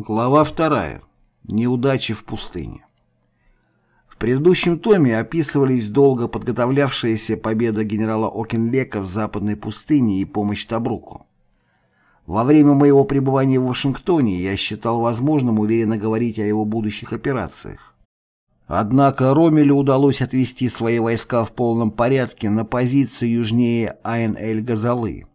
Глава вторая. Неудачи в пустыне. В предыдущем томе описывались долго подготовлявшаяся победа генерала Окенлека в Западной пустыне и помощь Табруку. Во время моего пребывания в Вашингтоне я считал возможным уверенно говорить о его будущих операциях. Однако Ромелю удалось отвести свои войска в полном порядке на позиции южнее Айн-эль-Газалы.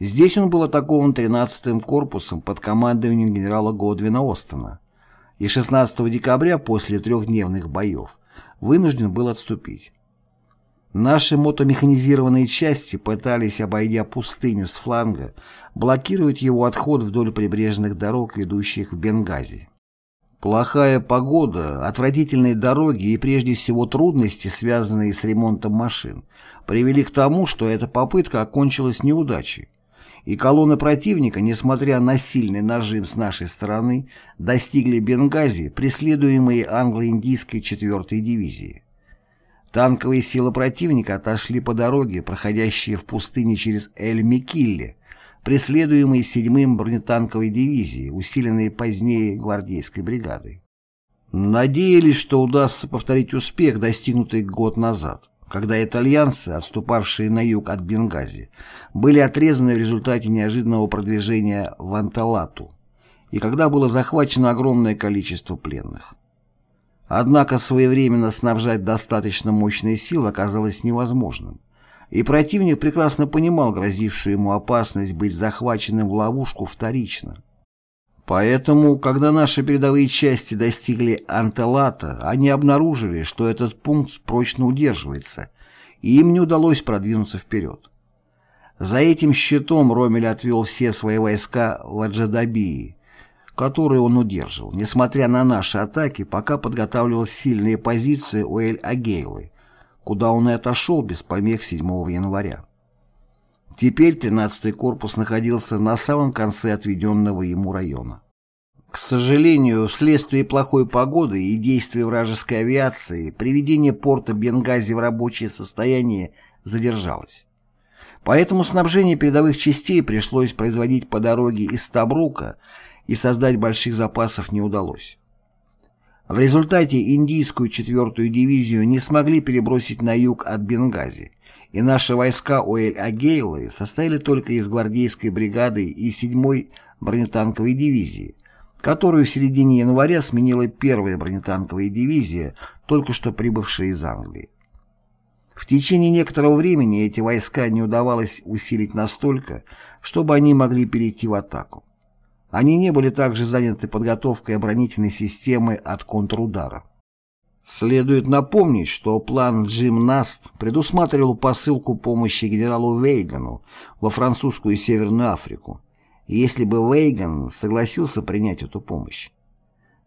Здесь он был атакован 13-м корпусом под командованием генерала Годвина Остона и 16 декабря после трехдневных боев вынужден был отступить. Наши мотомеханизированные части пытались, обойдя пустыню с фланга, блокировать его отход вдоль прибрежных дорог, ведущих в Бенгази. Плохая погода, отвратительные дороги и прежде всего трудности, связанные с ремонтом машин, привели к тому, что эта попытка окончилась неудачей и колонны противника, несмотря на сильный нажим с нашей стороны, достигли Бенгази, преследуемые англо-индийской 4-й дивизией. Танковые силы противника отошли по дороге, проходящей в пустыне через Эль-Микилле, преследуемые 7-м бронетанковой дивизией, усиленной позднее гвардейской бригадой. Надеялись, что удастся повторить успех, достигнутый год назад когда итальянцы, отступавшие на юг от Бенгази, были отрезаны в результате неожиданного продвижения в Анталату и когда было захвачено огромное количество пленных. Однако своевременно снабжать достаточно мощные силы оказалось невозможным, и противник прекрасно понимал грозившую ему опасность быть захваченным в ловушку вторично. Поэтому, когда наши передовые части достигли Анталата, они обнаружили, что этот пункт прочно удерживается, и им не удалось продвинуться вперед. За этим щитом Ромель отвел все свои войска в Аджадабии, которые он удерживал, несмотря на наши атаки, пока подготавливал сильные позиции у Эль-Агейлы, куда он и отошел без помех 7 января. Теперь 13-й корпус находился на самом конце отведенного ему района. К сожалению, вследствие плохой погоды и действий вражеской авиации, приведение порта Бенгази в рабочее состояние задержалось. Поэтому снабжение передовых частей пришлось производить по дороге из Табрука и создать больших запасов не удалось. В результате индийскую 4-ю дивизию не смогли перебросить на юг от Бенгази, и наши войска Уэль-Агейлы состояли только из гвардейской бригады и 7-й бронетанковой дивизии, которую в середине января сменила первая бронетанковая дивизия, только что прибывшая из Англии. В течение некоторого времени эти войска не удавалось усилить настолько, чтобы они могли перейти в атаку. Они не были также заняты подготовкой оборонительной системы от контрудара. Следует напомнить, что план Джим Наст предусматривал посылку помощи генералу Вейгану во французскую и Северную Африку, если бы Вейган согласился принять эту помощь.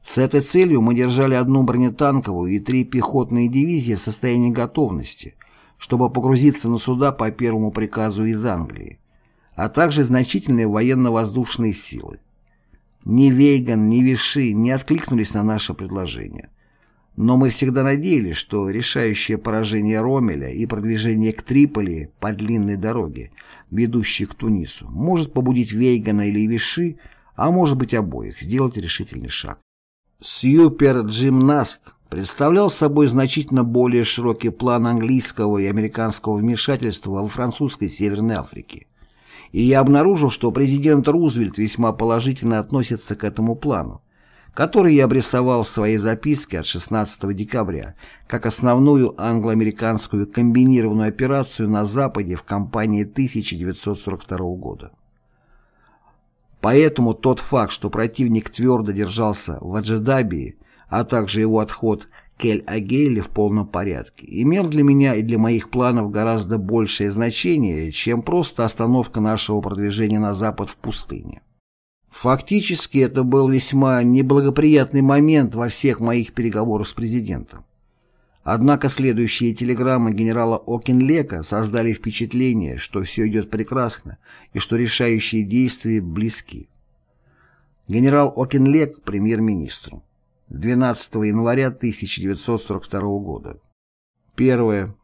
С этой целью мы держали одну бронетанковую и три пехотные дивизии в состоянии готовности, чтобы погрузиться на суда по первому приказу из Англии, а также значительные военно-воздушные силы. Ни Вейган, ни Виши не откликнулись на наше предложение. Но мы всегда надеялись, что решающее поражение Ромеля и продвижение к Триполи по длинной дороге, ведущей к Тунису, может побудить Вейгана или Виши, а может быть обоих, сделать решительный шаг. Сьюпер-джимнаст представлял собой значительно более широкий план английского и американского вмешательства во французской Северной Африке. И я обнаружил, что президент Рузвельт весьма положительно относится к этому плану который я обрисовал в своей записке от 16 декабря как основную англо-американскую комбинированную операцию на Западе в кампании 1942 года. Поэтому тот факт, что противник твердо держался в Аджидабии, а также его отход к Эль-Агейле в полном порядке, имел для меня и для моих планов гораздо большее значение, чем просто остановка нашего продвижения на запад в пустыне. Фактически это был весьма неблагоприятный момент во всех моих переговорах с президентом. Однако следующие телеграммы генерала Окинлека создали впечатление, что все идет прекрасно и что решающие действия близки. Генерал Окинлек премьер-министру. 12 января 1942 года. Первое.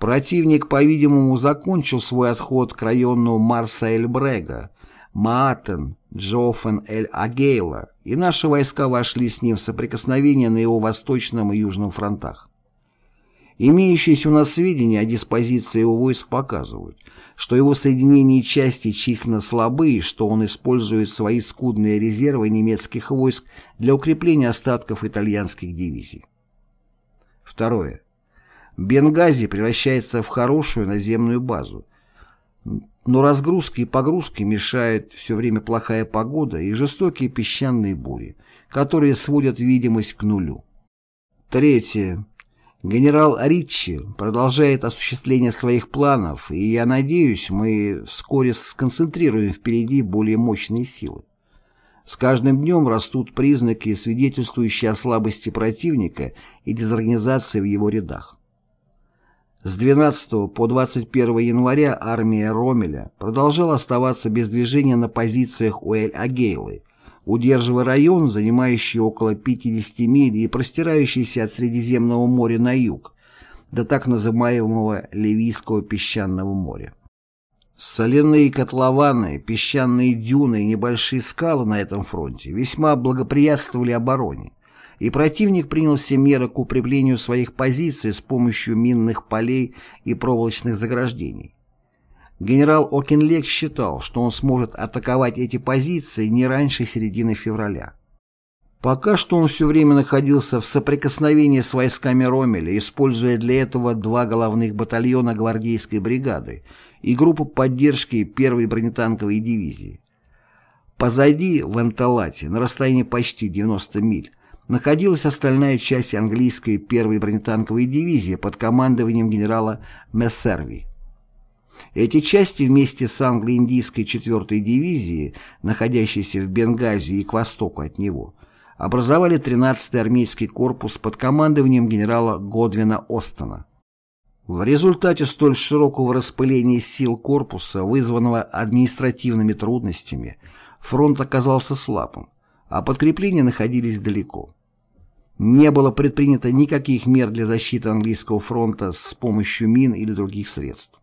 Противник, по-видимому, закончил свой отход к району Марса-Эль-Брега, Маатен, Джоффен-эль-Агейла, и наши войска вошли с ним в соприкосновение на его восточном и южном фронтах. Имеющиеся у нас сведения о диспозиции его войск показывают, что его соединения и части численно слабы и что он использует свои скудные резервы немецких войск для укрепления остатков итальянских дивизий. Второе. Бенгази превращается в хорошую наземную базу, но разгрузки и погрузки мешают все время плохая погода и жестокие песчаные бури, которые сводят видимость к нулю. Третье. Генерал Риччи продолжает осуществление своих планов, и я надеюсь, мы вскоре сконцентрируем впереди более мощные силы. С каждым днем растут признаки, свидетельствующие о слабости противника и дезорганизации в его рядах. С 12 по 21 января армия Ромеля продолжала оставаться без движения на позициях у Эль-Агейлы, удерживая район, занимающий около 50 миль и простирающийся от Средиземного моря на юг до так называемого Ливийского песчаного моря. Соляные котлованы, песчаные дюны и небольшие скалы на этом фронте весьма благоприятствовали обороне, и противник принял все меры к укреплению своих позиций с помощью минных полей и проволочных заграждений. Генерал Окинлек считал, что он сможет атаковать эти позиции не раньше середины февраля. Пока что он все время находился в соприкосновении с войсками Ромеля, используя для этого два головных батальона гвардейской бригады и группу поддержки первой бронетанковой дивизии. Позади, в Анталате, на расстоянии почти 90 миль, находилась остальная часть английской первой бронетанковой дивизии под командованием генерала Мессерви. Эти части вместе с англо-индийской 4-й дивизией, находящейся в Бенгази и к востоку от него, образовали 13-й армейский корпус под командованием генерала Годвина Остона. В результате столь широкого распыления сил корпуса, вызванного административными трудностями, фронт оказался слабым, а подкрепления находились далеко. Не было предпринято никаких мер для защиты английского фронта с помощью мин или других средств.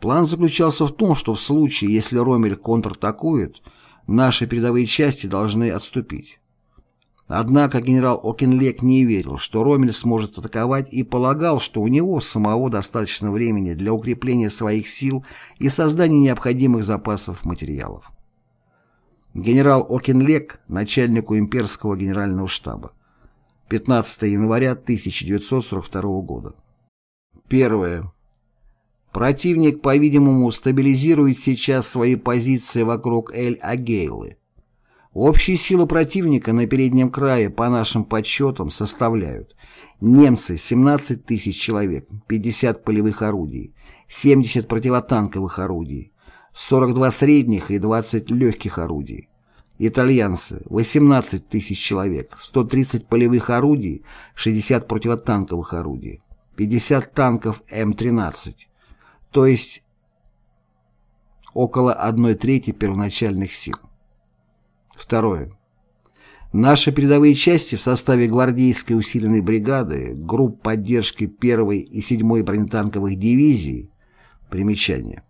План заключался в том, что в случае, если Ромель контратакует, наши передовые части должны отступить. Однако генерал Окинлек не верил, что Ромель сможет атаковать и полагал, что у него самого достаточно времени для укрепления своих сил и создания необходимых запасов материалов. Генерал Окинлек, начальнику имперского генерального штаба, 15 января 1942 года. Первое. Противник, по-видимому, стабилизирует сейчас свои позиции вокруг Эль-Агейлы. Общие силы противника на переднем крае, по нашим подсчетам, составляют немцы 17 тысяч человек, 50 полевых орудий, 70 противотанковых орудий, 42 средних и 20 легких орудий, Итальянцы – 18 тысяч человек, 130 полевых орудий, 60 противотанковых орудий, 50 танков М-13, то есть около 1 трети первоначальных сил. Второе. Наши передовые части в составе гвардейской усиленной бригады, групп поддержки 1 и 7 бронетанковых дивизий, примечание,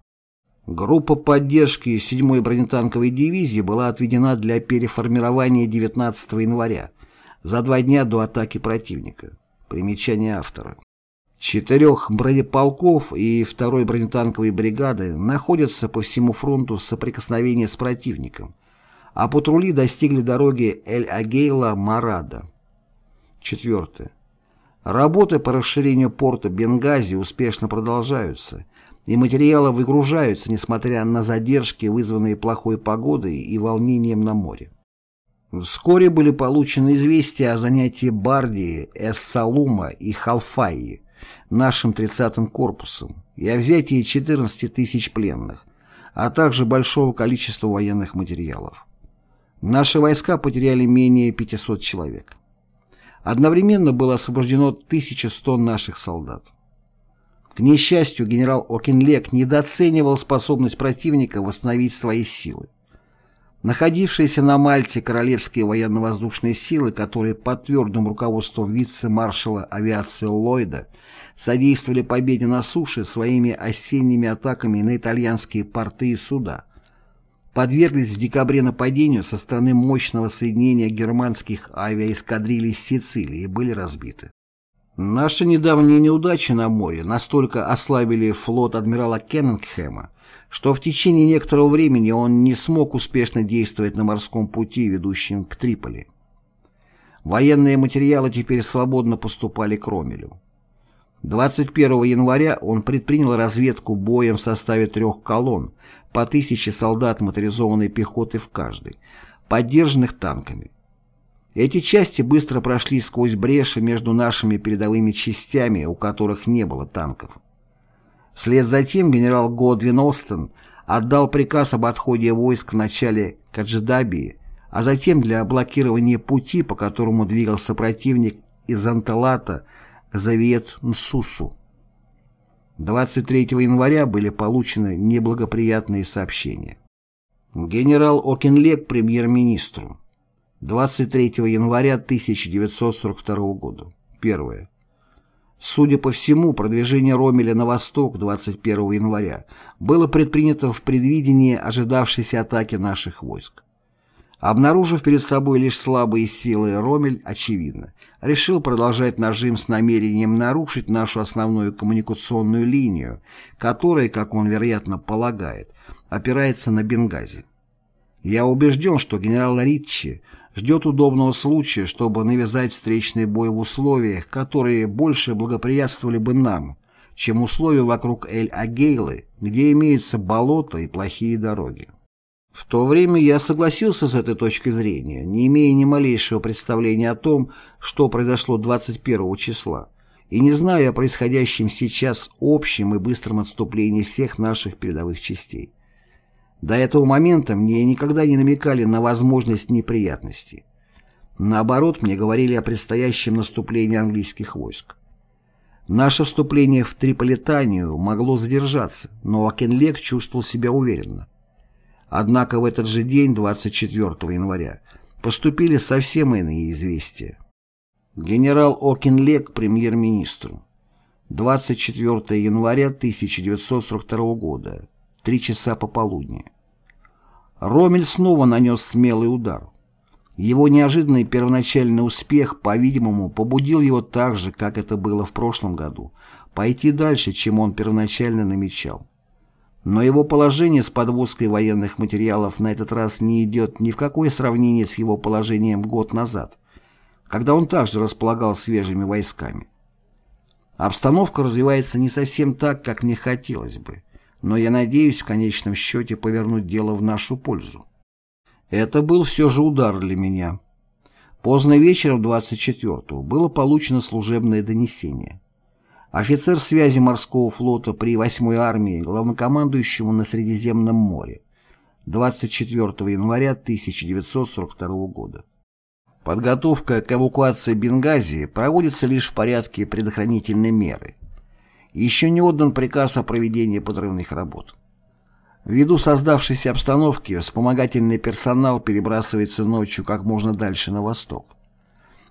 Группа поддержки 7-й бронетанковой дивизии была отведена для переформирования 19 января, за два дня до атаки противника. Примечание автора. Четырех бронеполков и второй бронетанковой бригады находятся по всему фронту соприкосновения с противником, а патрули достигли дороги Эль-Агейла-Марада. Четвертое. Работы по расширению порта Бенгази успешно продолжаются – и материалы выгружаются, несмотря на задержки, вызванные плохой погодой и волнением на море. Вскоре были получены известия о занятии Бардии, Эссалума и Халфаи нашим 30-м корпусом и о взятии 14 тысяч пленных, а также большого количества военных материалов. Наши войска потеряли менее 500 человек. Одновременно было освобождено 1100 наших солдат. К несчастью, генерал Окинлек недооценивал способность противника восстановить свои силы. Находившиеся на Мальте королевские военно-воздушные силы, которые под твердым руководством вице-маршала авиации Ллойда содействовали победе на суше своими осенними атаками на итальянские порты и суда, подверглись в декабре нападению со стороны мощного соединения германских авиаэскадрилей Сицилии и были разбиты. Наши недавние неудачи на море настолько ослабили флот адмирала Кеннингхэма, что в течение некоторого времени он не смог успешно действовать на морском пути, ведущем к Триполи. Военные материалы теперь свободно поступали к Ромелю. 21 января он предпринял разведку боем в составе трех колонн, по тысяче солдат моторизованной пехоты в каждой, поддержанных танками. Эти части быстро прошли сквозь бреши между нашими передовыми частями, у которых не было танков. Вслед за тем генерал Годвин Остен отдал приказ об отходе войск в начале Каджидабии, а затем для блокирования пути, по которому двигался противник из Анталата к Завиет-Нсусу. 23 января были получены неблагоприятные сообщения. Генерал Окенлег премьер-министру. 23 января 1942 года. Первое. Судя по всему, продвижение Ромеля на восток 21 января было предпринято в предвидении ожидавшейся атаки наших войск. Обнаружив перед собой лишь слабые силы, Ромель, очевидно, решил продолжать нажим с намерением нарушить нашу основную коммуникационную линию, которая, как он вероятно полагает, опирается на Бенгази. Я убежден, что генерал Ритчи ждет удобного случая, чтобы навязать встречный бой в условиях, которые больше благоприятствовали бы нам, чем условия вокруг Эль-Агейлы, где имеются болота и плохие дороги. В то время я согласился с этой точкой зрения, не имея ни малейшего представления о том, что произошло 21 числа, и не зная о происходящем сейчас общем и быстром отступлении всех наших передовых частей. До этого момента мне никогда не намекали на возможность неприятностей. Наоборот, мне говорили о предстоящем наступлении английских войск. Наше вступление в Триполитанию могло задержаться, но Акенлек чувствовал себя уверенно. Однако в этот же день, 24 января, поступили совсем иные известия. Генерал Окинлег премьер-министру. 24 января 1942 года, 3 часа пополудни. Ромель снова нанес смелый удар. Его неожиданный первоначальный успех, по-видимому, побудил его так же, как это было в прошлом году, пойти дальше, чем он первоначально намечал. Но его положение с подвозкой военных материалов на этот раз не идет ни в какое сравнение с его положением год назад, когда он также располагал свежими войсками. Обстановка развивается не совсем так, как мне хотелось бы, но я надеюсь в конечном счете повернуть дело в нашу пользу. Это был все же удар для меня. Поздно вечером 24-го было получено служебное донесение. Офицер связи морского флота при 8-й армии, главнокомандующему на Средиземном море. 24 января 1942 года. Подготовка к эвакуации Бенгази проводится лишь в порядке предохранительной меры. Еще не отдан приказ о проведении подрывных работ. Ввиду создавшейся обстановки, вспомогательный персонал перебрасывается ночью как можно дальше на восток.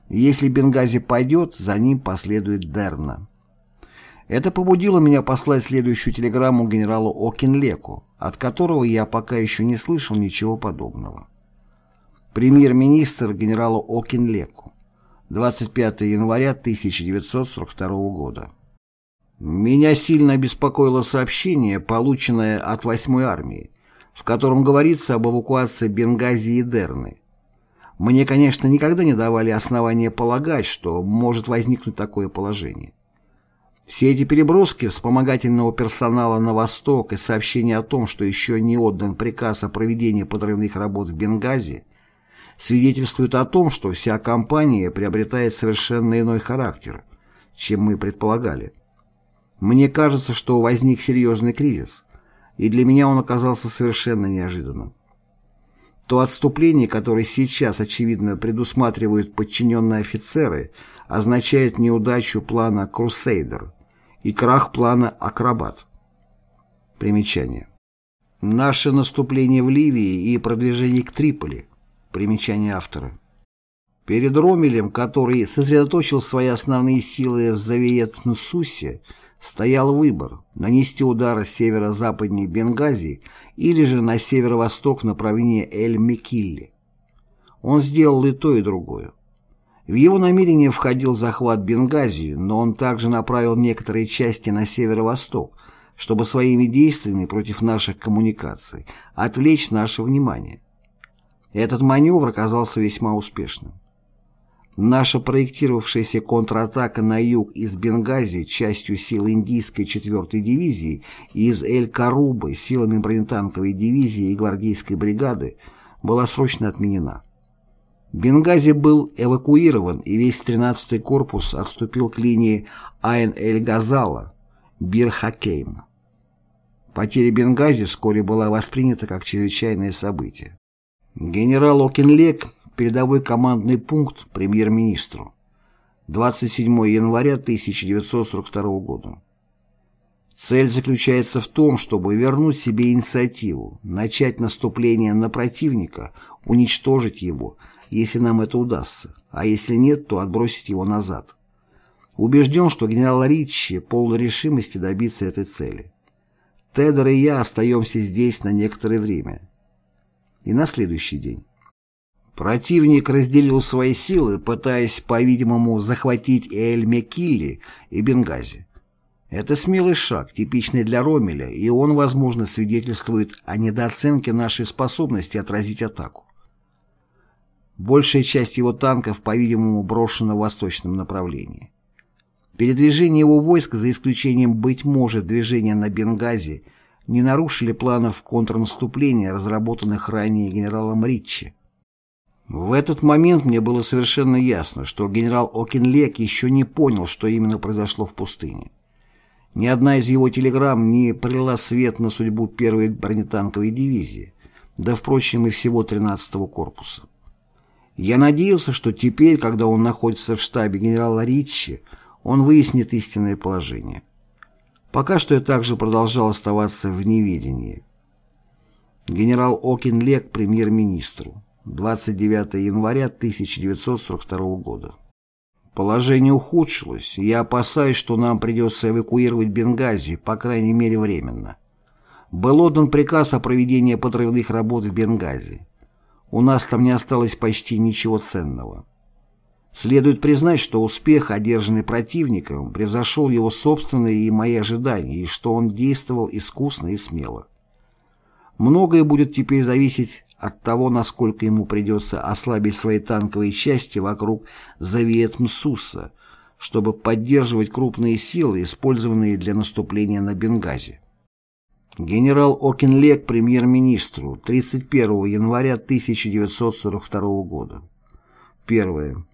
Если Бенгази пойдет, за ним последует Дерна. Это побудило меня послать следующую телеграмму генералу Окинлеку, от которого я пока еще не слышал ничего подобного. Премьер-министр генералу Окинлеку. 25 января 1942 года. Меня сильно обеспокоило сообщение, полученное от 8-й армии, в котором говорится об эвакуации Бенгази и Дерны. Мне, конечно, никогда не давали основания полагать, что может возникнуть такое положение. Все эти переброски вспомогательного персонала на восток и сообщения о том, что еще не отдан приказ о проведении подрывных работ в Бенгази, свидетельствуют о том, что вся кампания приобретает совершенно иной характер, чем мы предполагали. Мне кажется, что возник серьезный кризис, и для меня он оказался совершенно неожиданным. То отступление, которое сейчас, очевидно, предусматривают подчиненные офицеры, означает неудачу плана «Крусейдер», и крах плана «Акробат». Примечание. Наше наступление в Ливии и продвижение к Триполи. Примечание автора. Перед Ромелем, который сосредоточил свои основные силы в Завиет-Мсусе, стоял выбор – нанести удар с северо-западнее Бенгази или же на северо-восток в направлении Эль-Мекилли. Он сделал и то, и другое. В его намерение входил захват Бенгази, но он также направил некоторые части на северо-восток, чтобы своими действиями против наших коммуникаций отвлечь наше внимание. Этот маневр оказался весьма успешным. Наша проектировавшаяся контратака на юг из Бенгази частью сил индийской 4-й дивизии и из Эль-Карубы силами бронетанковой дивизии и гвардейской бригады была срочно отменена. Бенгази был эвакуирован и весь 13-й корпус отступил к линии Айн-эль-Газала, Бир-Хакейм. Потеря Бенгази вскоре была воспринята как чрезвычайное событие. Генерал Окинлек передовой командный пункт премьер-министру. 27 января 1942 года. Цель заключается в том, чтобы вернуть себе инициативу, начать наступление на противника, уничтожить его, если нам это удастся, а если нет, то отбросить его назад. Убежден, что генерал Ричи полной решимости добиться этой цели. Тедер и я остаемся здесь на некоторое время. И на следующий день. Противник разделил свои силы, пытаясь, по-видимому, захватить Эль-Мекилли и Бенгази. Это смелый шаг, типичный для Ромеля, и он, возможно, свидетельствует о недооценке нашей способности отразить атаку. Большая часть его танков, по-видимому, брошена в восточном направлении. Передвижение его войск, за исключением, быть может, движения на Бенгази, не нарушили планов контрнаступления, разработанных ранее генералом Риччи. В этот момент мне было совершенно ясно, что генерал Окинлек еще не понял, что именно произошло в пустыне. Ни одна из его телеграмм не пролила свет на судьбу первой бронетанковой дивизии, да, впрочем, и всего 13-го корпуса. Я надеялся, что теперь, когда он находится в штабе генерала Риччи, он выяснит истинное положение. Пока что я также продолжал оставаться в неведении. Генерал Окинлек премьер-министру. 29 января 1942 года. Положение ухудшилось, и я опасаюсь, что нам придется эвакуировать Бенгази, по крайней мере временно. Был отдан приказ о проведении подрывных работ в Бенгази. У нас там не осталось почти ничего ценного. Следует признать, что успех, одержанный противником, превзошел его собственные и мои ожидания, и что он действовал искусно и смело. Многое будет теперь зависеть от того, насколько ему придется ослабить свои танковые части вокруг Завиет-Мсуса, чтобы поддерживать крупные силы, использованные для наступления на Бенгази. Генерал Окинлек премьер-министру 31 января 1942 года. Первое.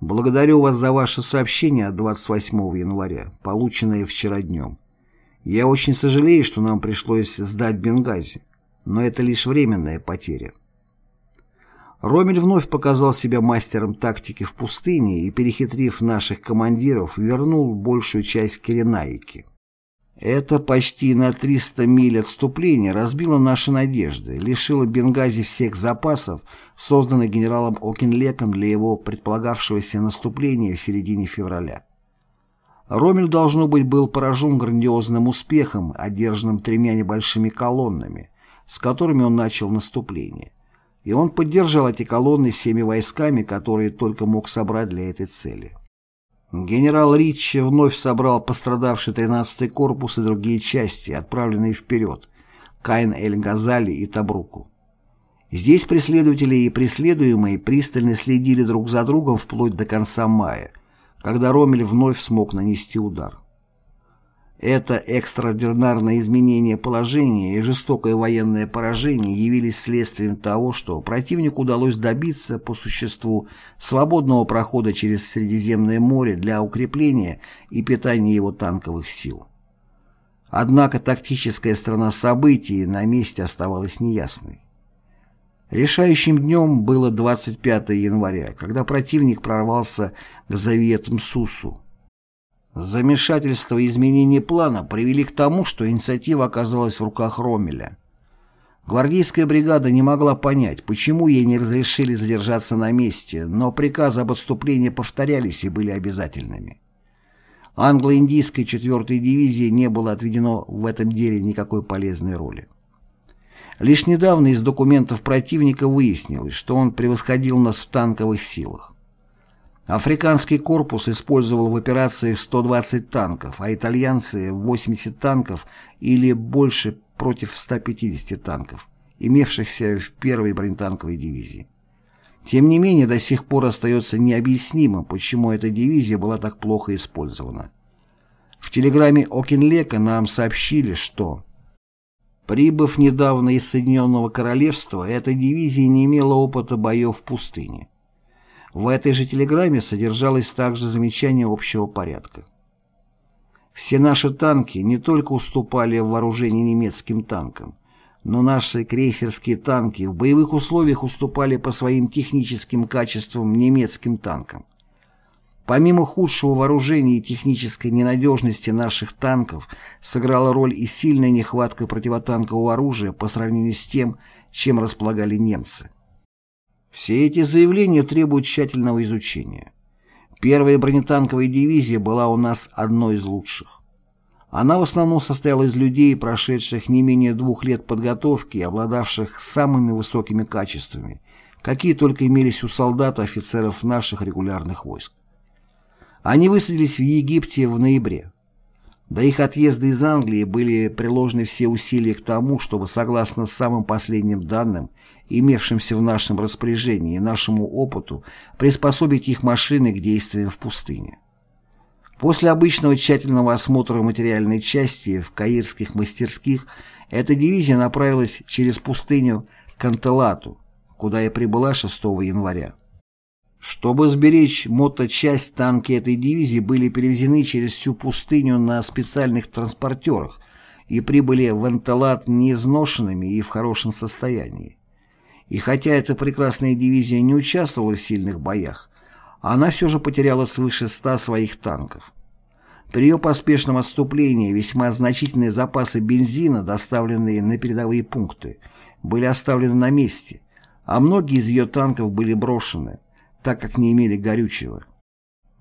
Благодарю вас за ваше сообщение от 28 января, полученное вчера днем. Я очень сожалею, что нам пришлось сдать Бенгази но это лишь временная потеря. Ромель вновь показал себя мастером тактики в пустыне и, перехитрив наших командиров, вернул большую часть Киренаики. Это почти на 300 миль отступления разбило наши надежды, лишило Бенгази всех запасов, созданных генералом Окинлеком для его предполагавшегося наступления в середине февраля. Ромель, должно быть, был поражен грандиозным успехом, одержанным тремя небольшими колоннами, с которыми он начал наступление, и он поддержал эти колонны всеми войсками, которые только мог собрать для этой цели. Генерал Ричи вновь собрал пострадавший 13-й корпус и другие части, отправленные вперед, Кайн-эль-Газали и Табруку. Здесь преследователи и преследуемые пристально следили друг за другом вплоть до конца мая, когда Ромель вновь смог нанести удар. Это экстраординарное изменение положения и жестокое военное поражение явились следствием того, что противнику удалось добиться по существу свободного прохода через Средиземное море для укрепления и питания его танковых сил. Однако тактическая сторона событий на месте оставалась неясной. Решающим днем было 25 января, когда противник прорвался к Завет-Мсусу, Замешательство и изменение плана привели к тому, что инициатива оказалась в руках Ромеля. Гвардейская бригада не могла понять, почему ей не разрешили задержаться на месте, но приказы об отступлении повторялись и были обязательными. англо-индийской 4-й дивизии не было отведено в этом деле никакой полезной роли. Лишь недавно из документов противника выяснилось, что он превосходил нас в танковых силах. Африканский корпус использовал в операциях 120 танков, а итальянцы 80 танков или больше против 150 танков, имевшихся в первой бронетанковой дивизии. Тем не менее, до сих пор остается необъяснимым, почему эта дивизия была так плохо использована. В телеграмме Окинлека нам сообщили, что Прибыв недавно из Соединенного Королевства, эта дивизия не имела опыта боев в пустыне. В этой же телеграмме содержалось также замечание общего порядка. Все наши танки не только уступали в вооружении немецким танкам, но наши крейсерские танки в боевых условиях уступали по своим техническим качествам немецким танкам. Помимо худшего вооружения и технической ненадежности наших танков, сыграла роль и сильная нехватка противотанкового оружия по сравнению с тем, чем располагали немцы. Все эти заявления требуют тщательного изучения. Первая бронетанковая дивизия была у нас одной из лучших. Она в основном состояла из людей, прошедших не менее двух лет подготовки и обладавших самыми высокими качествами, какие только имелись у солдат и офицеров наших регулярных войск. Они высадились в Египте в ноябре. До их отъезда из Англии были приложены все усилия к тому, чтобы, согласно самым последним данным, имевшимся в нашем распоряжении и нашему опыту, приспособить их машины к действиям в пустыне. После обычного тщательного осмотра материальной части в каирских мастерских эта дивизия направилась через пустыню к Антелату, куда и прибыла 6 января. Чтобы сберечь моточасть, танки этой дивизии были перевезены через всю пустыню на специальных транспортерах и прибыли в Анталат неизношенными и в хорошем состоянии. И хотя эта прекрасная дивизия не участвовала в сильных боях, она все же потеряла свыше ста своих танков. При ее поспешном отступлении весьма значительные запасы бензина, доставленные на передовые пункты, были оставлены на месте, а многие из ее танков были брошены – так как не имели горючего.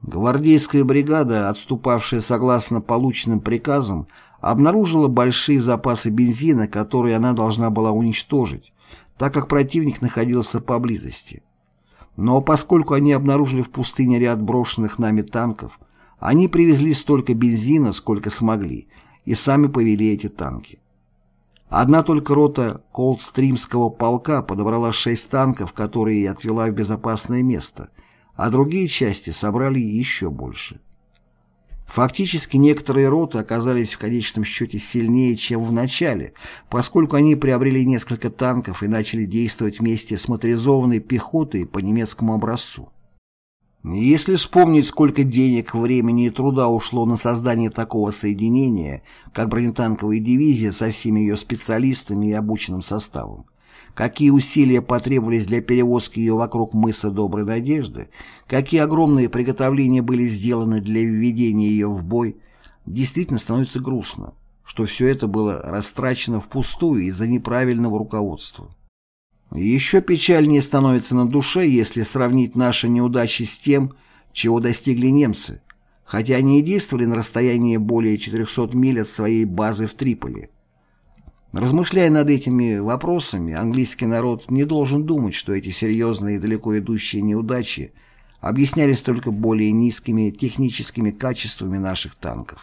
Гвардейская бригада, отступавшая согласно полученным приказам, обнаружила большие запасы бензина, которые она должна была уничтожить, так как противник находился поблизости. Но поскольку они обнаружили в пустыне ряд брошенных нами танков, они привезли столько бензина, сколько смогли, и сами повели эти танки. Одна только рота Колдстримского полка подобрала шесть танков, которые и отвела в безопасное место, а другие части собрали еще больше. Фактически некоторые роты оказались в конечном счете сильнее, чем в начале, поскольку они приобрели несколько танков и начали действовать вместе с моторизованной пехотой по немецкому образцу. Если вспомнить, сколько денег, времени и труда ушло на создание такого соединения, как бронетанковая дивизия со всеми ее специалистами и обученным составом, какие усилия потребовались для перевозки ее вокруг мыса Доброй Надежды, какие огромные приготовления были сделаны для введения ее в бой, действительно становится грустно, что все это было растрачено впустую из-за неправильного руководства. Еще печальнее становится на душе, если сравнить наши неудачи с тем, чего достигли немцы, хотя они и действовали на расстоянии более 400 миль от своей базы в Триполи. Размышляя над этими вопросами, английский народ не должен думать, что эти серьезные и далеко идущие неудачи объяснялись только более низкими техническими качествами наших танков.